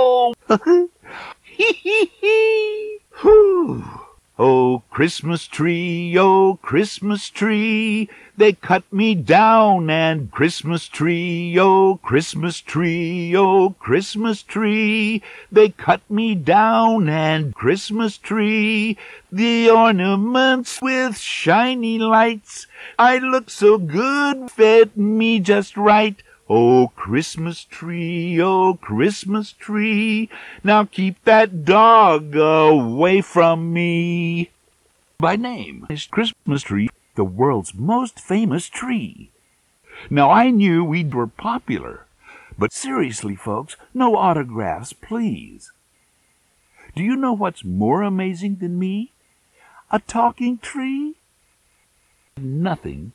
ho! Hee hee hee! Oh, Christmas tree, oh, Christmas tree, they cut me down, and Christmas tree, oh, Christmas tree, oh, Christmas tree, they cut me down, and Christmas tree, the ornaments with shiny lights, I look so good, fit me just right. Oh, Christmas tree, oh, Christmas tree, now keep that dog away from me. By name is Christmas Tree, the world's most famous tree. Now, I knew we were popular, but seriously, folks, no autographs, please. Do you know what's more amazing than me? A talking tree? Nothing